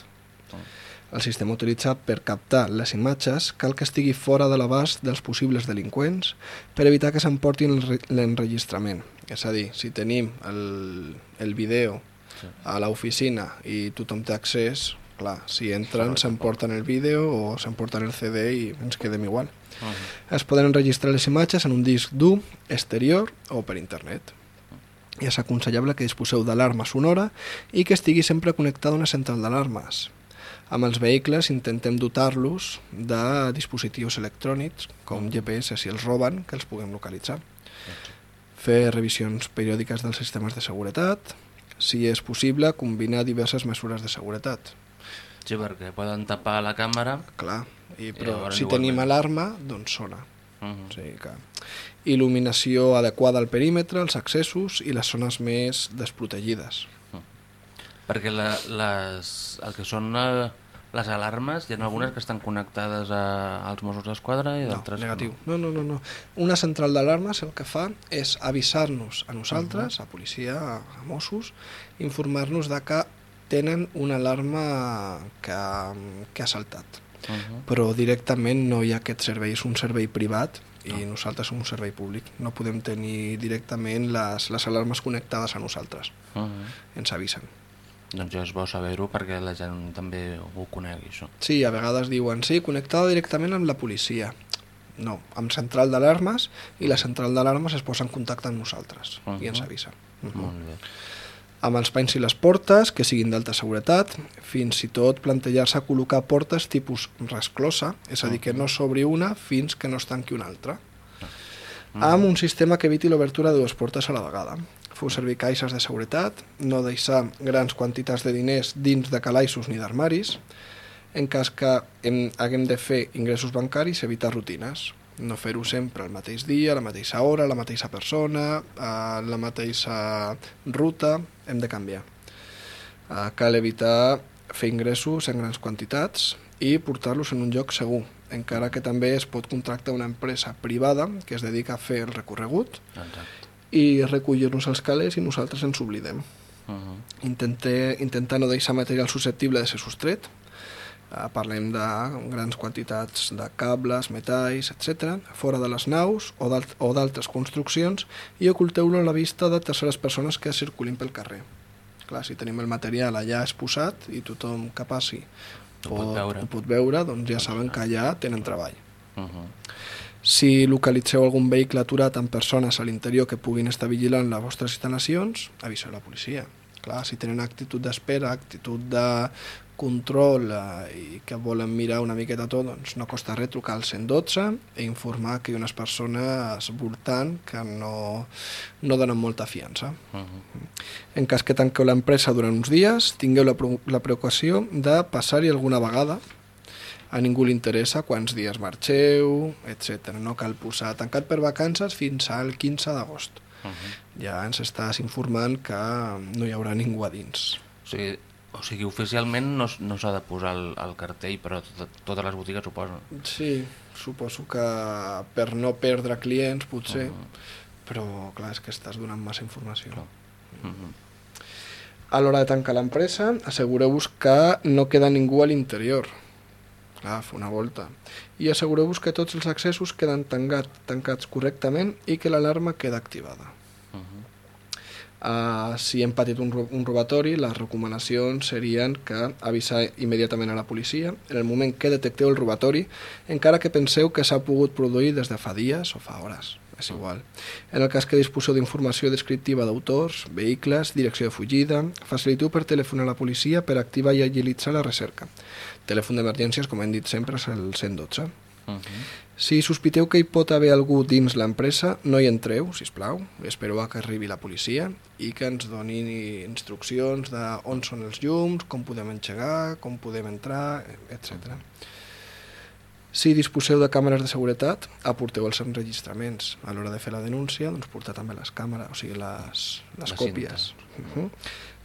El sistema utilitzat per captar les imatges cal que estigui fora de l'abast dels possibles delinqüents per evitar que s'emportin l'enregistrament. És a dir, si tenim el, el vídeo a l'oficina i tothom té accés, clar, si entren s'emporten el vídeo o s'emporten el CD i ens quedem igual. Uh -huh. Es poden enregistrar les imatges en un disc dur, exterior o per internet. I és aconsellable que disposeu d'alarma sonora i que estigui sempre connectada a una central d'alarmes. Amb els vehicles intentem dotar-los de dispositius electrònics, com GPS si els roben, que els puguem localitzar. Fer revisions periòdiques dels sistemes de seguretat, si és possible, combinar diverses mesures de seguretat. Sí, perquè poden tapar la càmera. Clar, i, I però llavors si tenim alarma, doncs sona. Uh -huh. O sigui que il·luminació adequada al perímetre, els accessos i les zones més desprotegides. Perquè la, les, el que són eh, les alarmes, hi ha algunes que estan connectades a, als Mossos d'Esquadra i No, d'altres que negatiu. No, no, no, no. Una central d'alarmes el que fa és avisar-nos a nosaltres, a policia, a Mossos, informar-nos de que tenen una alarma que, que ha saltat. Uh -huh. Però directament no hi ha aquest servei, és un servei privat i nosaltres som un servei públic. No podem tenir directament les, les alarmes connectades a nosaltres. Uh -huh. Ens avisen. Doncs ja és bo saber-ho perquè la gent també ho conegui, això. Sí, a vegades diuen, sí, connectada directament amb la policia. No, amb central d'alarmes i la central d'alarmes es posa en contacte amb nosaltres uh -huh. i ens avisa. Uh -huh. Molt bé. Amb els panys i les portes, que siguin d'alta seguretat, fins i tot plantejar-se col·locar portes tipus resclosa, és a dir, que no s'obri una fins que no es tanqui una altra, amb un sistema que eviti l'obertura de dues portes a la vegada. Feu servir caixes de seguretat, no deixar grans quantitats de diners dins de calaixos ni d'armaris, en cas que hem, haguem de fer ingressos bancaris, evitar rutines. No fer-ho sempre al mateix dia, a la mateixa hora, a la mateixa persona, a la mateixa ruta, hem de canviar. Uh, cal evitar fer ingressos en grans quantitats i portar-los en un lloc segur, encara que també es pot contractar una empresa privada que es dedica a fer el recorregut Exacte. I recollir-nos els calés i nosaltres ens oblidem. Uh -huh. Intente, intentar no deixar material susceptible de ser sostret. Uh, parlem de grans quantitats de cables, metalls, etc., fora de les naus o d'alt- o d'altres construccions i oculteu-lo a la vista de terceres persones que circulin pel carrer. Clar, si tenim el material allà exposat i tothom que passi Ho pot veure. ho pot veure doncs ja saben que allà tenen treball. Uh -huh. Si localitzeu algun vehicle aturat amb persones a l'interior que puguin estar vigilant les vostres instal·lacions, aviseu la policia. Clar, si tenen actitud d'espera, actitud de control eh, i que volen mirar una miqueta tot, doncs no costa res trucar al 112 i informar que hi ha unes persones voltant que no, no donen molta fiança. Uh -huh. En cas que tanqueu l'empresa durant uns dies, tingueu la, la preocupació de passar-hi alguna vegada. A ningú li interessa quants dies marxeu, etc. No cal posar tancat per vacances fins al 15 d'agost. Uh -huh. Ja ens estàs informant que no hi haurà ningú a dins. O sigui, o sigui oficialment no, no s'ha de posar el, el cartell, però tot, totes les botigues ho posen. Sí, suposo que per no perdre clients, potser, Uh però clar, és que estàs donant massa informació. Clar. Uh -huh. A l'hora de tancar l'empresa, assegureu-vos que no queda ningú a l'interior. Clar, fa una volta. I assegureu-vos que tots els accessos queden tancat, tancats correctament i que l'alarma queda activada. Uh -huh. Uh, si hem patit un, un robatori, les recomanacions serien que avisar immediatament a la policia en el moment que detecteu el robatori, encara que penseu que s'ha pogut produir des de fa dies o fa hores. És igual. En el cas que disposeu d'informació descriptiva d'autors, vehicles, direcció de fugida, faciliteu per telefonar a la policia per activar i agilitzar la recerca. Telèfon d'emergències, com hem dit sempre, és el 112. Uh -huh. Si sospiteu que hi pot haver algú dins l'empresa, no hi entreu, si plau. Espereu a que arribi la policia i que ens doni instruccions de on són els llums, com podem engegar, com podem entrar, etc. Si disposeu de càmeres de seguretat, aporteu els enregistraments. A l'hora de fer la denúncia, doncs portar també les càmeres, o sigui, les, les La còpies. Uh -huh.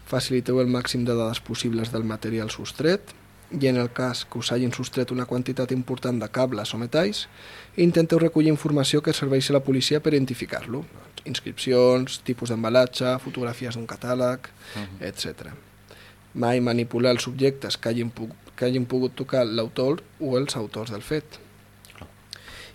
Faciliteu el màxim de dades possibles del material sostret i en el cas que us hagin sostret una quantitat important de cables o metalls, intenteu recollir informació que serveixi a la policia per identificar-lo. Inscripcions, tipus d'embalatge, fotografies d'un catàleg, Uh -huh. etc. Mai manipular els subjectes que hagin, pu que hagin pogut tocar l'autor o els autors del fet.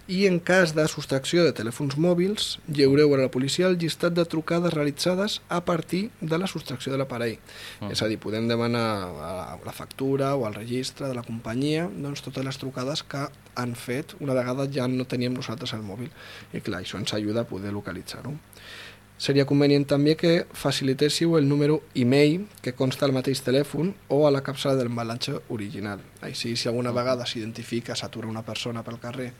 I en cas de sostracció de telèfons mòbils, lleureu a la policia el llistat de trucades realitzades a partir de la sostracció de l'aparell. Mm. És a dir, podem demanar a la factura o al registre de la companyia doncs, totes les trucades que han fet una vegada ja no teníem nosaltres el mòbil. I clar, això ens ajuda a poder localitzar-ho. Seria convenient també que facilitéssiu el número e-mail que consta al mateix telèfon o a la capçada de l'embalatge original. Així, si alguna vegada s'identifica, s'atura una persona pel carrer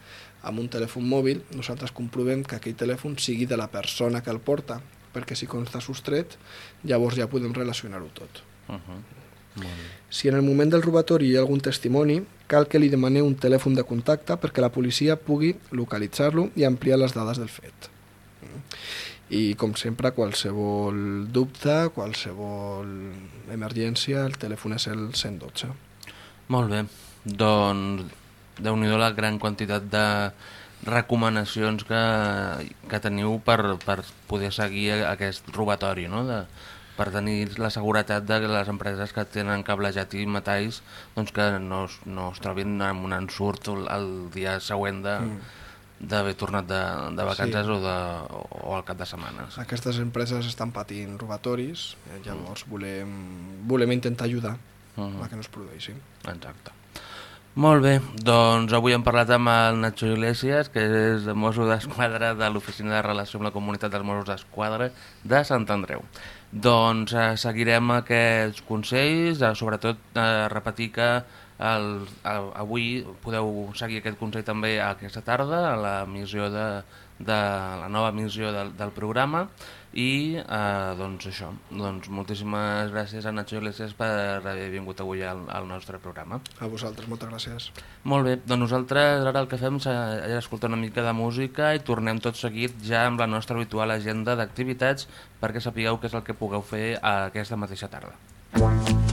amb un telèfon mòbil, nosaltres comprovem que aquell telèfon sigui de la persona que el porta, perquè si consta sostret, llavors ja podem relacionar-ho tot. Uh -huh. Si en el moment del robatori hi ha algun testimoni, cal que li demaneu un telèfon de contacte perquè la policia pugui localitzar-lo i ampliar les dades del fet. I, com sempre, qualsevol dubte, qualsevol emergència, el telèfon és el 112. Molt bé, doncs déu nhi la gran quantitat de recomanacions que, que teniu per, per poder seguir aquest robatori, no? De, per tenir la seguretat de que les empreses que tenen cablejat i metalls doncs que no, no es trobin amb un ensurt el, el dia següent de d'haver tornat de, de vacances Sí. o, de, o al cap de setmanes. Aquestes empreses estan patint robatoris, eh, llavors volem, volem intentar ajudar Mhm. a que no es produeixin. Exacte. Molt bé, doncs avui hem parlat amb el Nacho Iglesias, que és mosso d'esquadra de l'Oficina de Relació amb la Comunitat dels Mossos d'Esquadra de Sant Andreu. Doncs eh, seguirem aquests consells, eh, sobretot eh, repetir que el, el, avui podeu seguir aquest consell també aquesta tarda a la missió de, de la nova missió del, del programa i eh, doncs això, doncs moltíssimes gràcies a Nacho Iglesias per haver vingut avui al, al nostre programa. A vosaltres, moltes gràcies. Molt bé, doncs nosaltres ara el que fem és escoltar una mica de música i tornem tot seguit ja amb la nostra habitual agenda d'activitats perquè sapigueu què és el que pugueu fer aquesta mateixa tarda. Si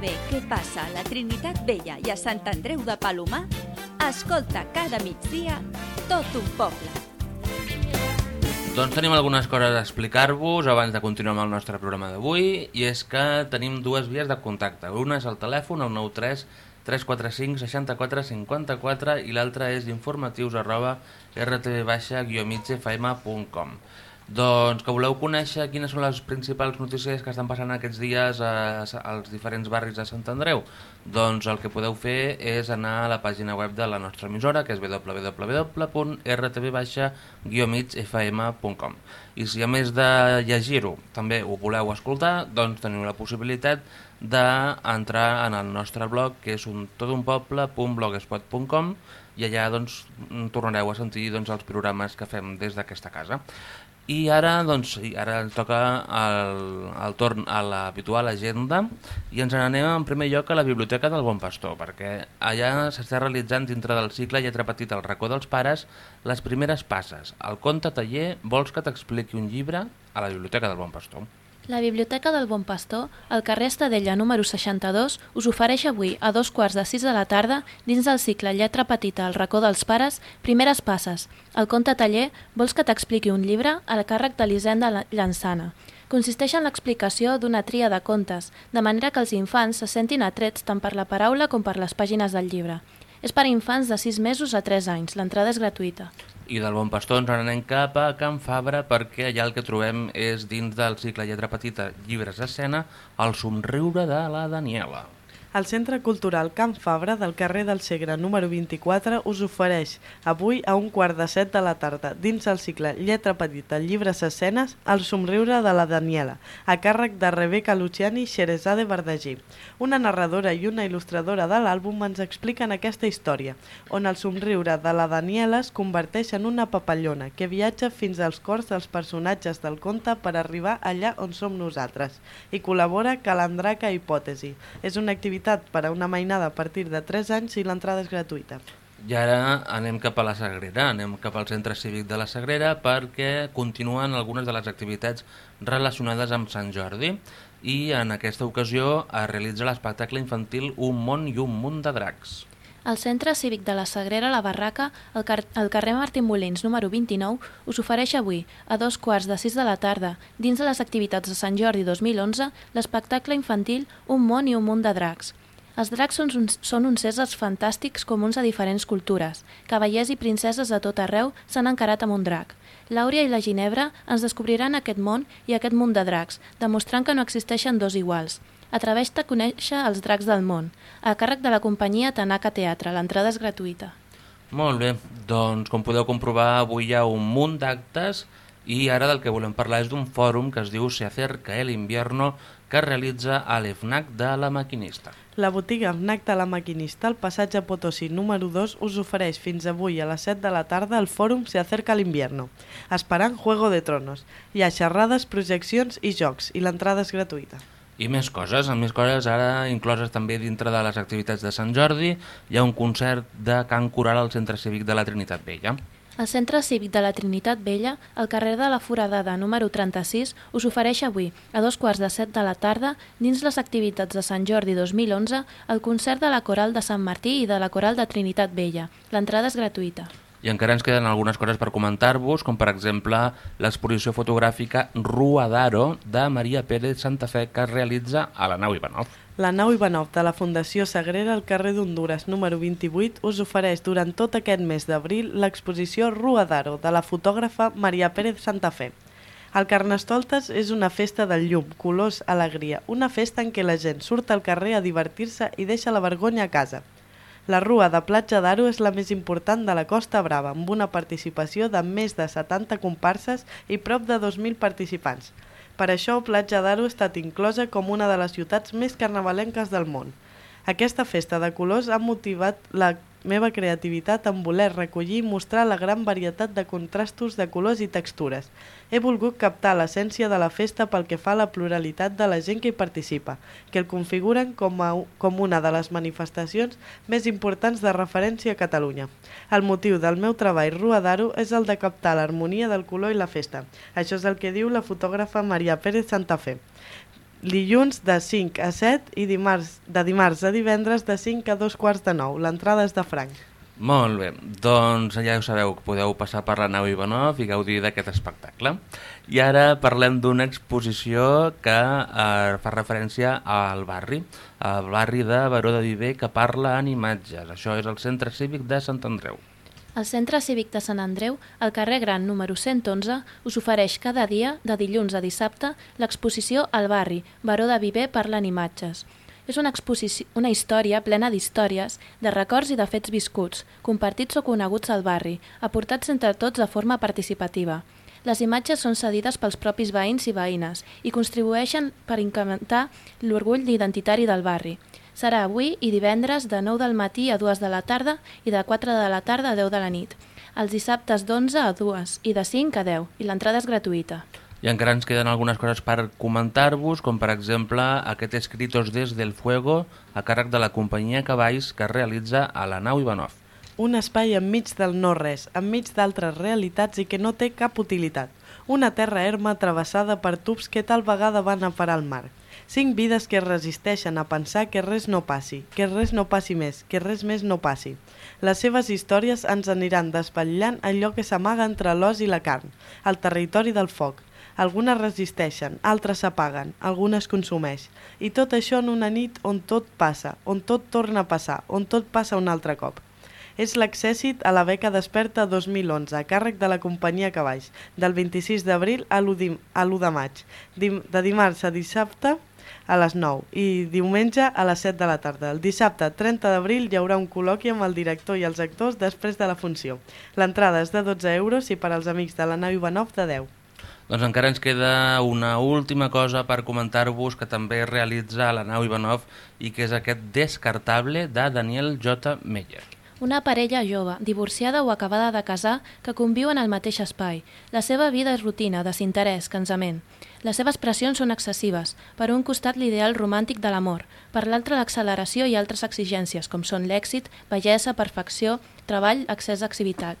saber què passa a la Trinitat Vella i a Sant Andreu de Palomar, escolta cada migdia tot un poble. Doncs tenim algunes coses a explicar-vos abans de continuar amb el nostre programa d'avui i és que tenim dues vies de contacte. Una és el telèfon, el 93 345 64 54 i l'altra és informatius arroba rtv-migfm.com doncs que voleu conèixer quines són les principals notícies que estan passant aquests dies a, als diferents barris de Sant Andreu, doncs el que podeu fer és anar a la pàgina web de la nostra emissora, que és www.rtv-migfm.com i si a més de llegir-ho també ho voleu escoltar, doncs teniu la possibilitat d'entrar en el nostre blog, que és un totunpoble.blogspot.com i allà doncs, tornareu a sentir doncs, els programes que fem des d'aquesta casa. I ara, doncs, ara ens toca el, el torn a l'habitual agenda i ens n'anem en primer lloc a la Biblioteca del Bon Pastor, perquè allà s'està realitzant dintre del cicle Lletra Petita al racó dels pares les primeres passes. El conte taller Vols que t'expliqui un llibre a la Biblioteca del Bon Pastor. La Biblioteca del Bon Pastor, al carrer Estadella número 62, us ofereix avui a dos quarts de sis de la tarda, dins del cicle Lletra Petita al racó dels pares, primeres passes. El conte taller Vols que t'expliqui un llibre a la càrrec d'Elisenda Llançana. Consisteix en l'explicació d'una tria de contes, de manera que els infants se sentin atrets tant per la paraula com per les pàgines del llibre. És per infants de 6 mesos a 3 anys. L'entrada és gratuïta i del Bon Pastor ens anem cap a Can Fabra perquè allà el que trobem és dins del cicle Lletra Petita Llibres d'Escena el somriure de la Daniela. El Centre Cultural Camp Fabra del carrer del Segre número 24 us ofereix avui a un quart de set de la tarda dins el cicle Lletra Petita Llibres Escenes El somriure de la Daniela a càrrec de Rebeca Luciani i Xerezade Verdagí. Una narradora i una il·lustradora de l'àlbum ens expliquen aquesta història on el somriure de la Daniela es converteix en una papallona que viatja fins als cors dels personatges del conte per arribar allà on som nosaltres i col·labora Calandraca Hipòtesi. És una activitat activitat per a una mainada a partir de 3 anys i l'entrada és gratuïta. I ara anem cap a la Sagrera, anem cap al centre cívic de la Sagrera perquè continuen algunes de les activitats relacionades amb Sant Jordi i en aquesta ocasió es realitza l'espectacle infantil Un món i un munt de dracs. El Centre Cívic de la Sagrera La Barraca, al, car al carrer Martín Molins número 29, us ofereix avui, a dos quarts de sis de la tarda, dins de les activitats de Sant Jordi 2011, l'espectacle infantil Un món i un munt de dracs. Els dracs són uns, són uns éssers fantàstics comuns a diferents cultures. Cavallers i princeses de tot arreu s'han encarat amb un drac. L'Àurea i la Ginebra ens descobriran aquest món i aquest munt de dracs, demostrant que no existeixen dos iguals. Atreveix-te a conèixer els dracs del món, a càrrec de la companyia Tanaka Teatre. L'entrada és gratuïta. Molt bé, doncs com podeu comprovar avui hi ha un munt d'actes i ara del que volem parlar és d'un fòrum que es diu Se acerca el invierno que realitza a l'EFNAC de la Maquinista. La botiga FNAC de la Maquinista, al passatge Potosí número 2, us ofereix fins avui a les 7 de la tarda el fòrum Se acerca l'invierno, esperant Juego de Tronos. Hi ha xerrades, projeccions i jocs, i l'entrada és gratuïta. I més coses, amb més coses ara incloses també dintre de les activitats de Sant Jordi, hi ha un concert de Can Coral al Centre Cívic de la Trinitat Vella. El Centre Cívic de la Trinitat Vella, al carrer de la Foradada número 36, us ofereix avui, a dos quarts de set de la tarda, dins les activitats de Sant Jordi 2011, el concert de la Coral de Sant Martí i de la Coral de Trinitat Vella. L'entrada és gratuïta. I encara ens queden algunes coses per comentar-vos, com per exemple l'exposició fotogràfica Rua d'Aro de Maria Pérez Santa Fe que es realitza a la nau Ivanov. La nau Ivanov de la Fundació Sagrera al carrer d'Honduras número 28 us ofereix durant tot aquest mes d'abril l'exposició Rua d'Aro de la fotògrafa Maria Pérez Santa Fe. El Carnestoltes és una festa del llum, colors, alegria, una festa en què la gent surt al carrer a divertir-se i deixa la vergonya a casa. La Rua de Platja d'Aro és la més important de la Costa Brava, amb una participació de més de 70 comparses i prop de 2.000 participants. Per això, Platja d'Aro ha estat inclosa com una de les ciutats més carnavalenques del món. Aquesta festa de colors ha motivat la meva creativitat en voler recollir i mostrar la gran varietat de contrastos de colors i textures. He volgut captar l'essència de la festa pel que fa a la pluralitat de la gent que hi participa, que el configuren com, a, com una de les manifestacions més importants de referència a Catalunya. El motiu del meu treball Rua d'Aro és el de captar l'harmonia del color i la festa. Això és el que diu la fotògrafa Maria Pérez Santa Fe. Dilluns de 5 a 7 i dimarts, de dimarts a divendres de 5 a 2 quarts de 9. L'entrada és de franc. Molt bé, doncs ja ho sabeu, podeu passar per la nau Ivanov i gaudir d'aquest espectacle. I ara parlem d'una exposició que eh, fa referència al barri, al barri de Baró de Viver que parla en imatges. Això és el Centre Cívic de Sant Andreu. El Centre Cívic de Sant Andreu, al carrer Gran número 111, us ofereix cada dia, de dilluns a dissabte, l'exposició al barri, Baró de Viver parlen imatges. És una, exposició, una història plena d'històries, de records i de fets viscuts, compartits o coneguts al barri, aportats entre tots de forma participativa. Les imatges són cedides pels propis veïns i veïnes i contribueixen per incrementar l'orgull identitari del barri. Serà avui i divendres de 9 del matí a 2 de la tarda i de 4 de la tarda a 10 de la nit. Els dissabtes d'11 a 2 i de 5 a 10 i l'entrada és gratuïta. I encara ens queden algunes coses per comentar-vos, com per exemple aquest Escritos des del Fuego a càrrec de la companyia Cavalls que es realitza a la nau Ivanov. Un espai enmig del no-res, enmig d'altres realitats i que no té cap utilitat. Una terra erma travessada per tubs que tal vegada van a parar al mar. Cinc vides que resisteixen a pensar que res no passi, que res no passi més, que res més no passi. Les seves històries ens aniran despatllant allò que s'amaga entre l'os i la carn, al territori del foc. Algunes resisteixen, altres s'apaguen, algunes consumeix. I tot això en una nit on tot passa, on tot torna a passar, on tot passa un altre cop és l'accèssit a la beca Desperta 2011 a càrrec de la companyia Cavalls, del 26 d'abril a l'1 de maig, de dimarts a dissabte a les 9 i diumenge a les 7 de la tarda. El dissabte 30 d'abril hi haurà un col·loqui amb el director i els actors després de la funció. L'entrada és de 12 euros i per als amics de la nau Ivanov de 10. Doncs encara ens queda una última cosa per comentar-vos que també realitza la nau Ivanov i que és aquest Descartable de Daniel J. Meyer. Una parella jove, divorciada o acabada de casar, que conviu en el mateix espai. La seva vida és rutina, desinterès, cansament. Les seves pressions són excessives. Per un costat l'ideal romàntic de l'amor, per l'altre l'acceleració i altres exigències, com són l'èxit, bellesa, perfecció, treball, accés a activitat.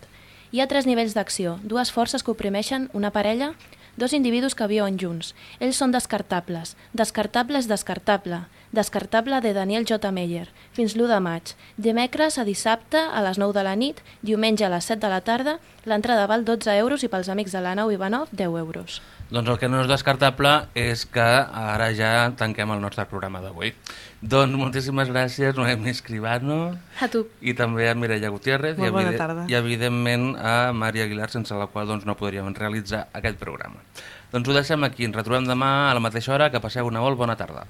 Hi ha tres nivells d'acció, dues forces que oprimeixen una parella, dos individus que viuen junts. Ells són descartables. Descartable és descartable. Descartable de Daniel J. Meyer, fins l'1 de maig. Dimecres a dissabte a les 9 de la nit, diumenge a les 7 de la tarda, l'entrada val 12 euros i pels amics de la nau Ivanov 10 euros. Doncs el que no és descartable és que ara ja tanquem el nostre programa d'avui. Doncs moltíssimes gràcies, Noemi Escribano. A tu. I també a Mireia Gutiérrez. Molt bona tarda. I evidentment a Maria Aguilar, sense la qual doncs, no podríem realitzar aquest programa. Doncs ho deixem aquí. Ens retrobem demà a la mateixa hora. Que passeu una molt bona tarda.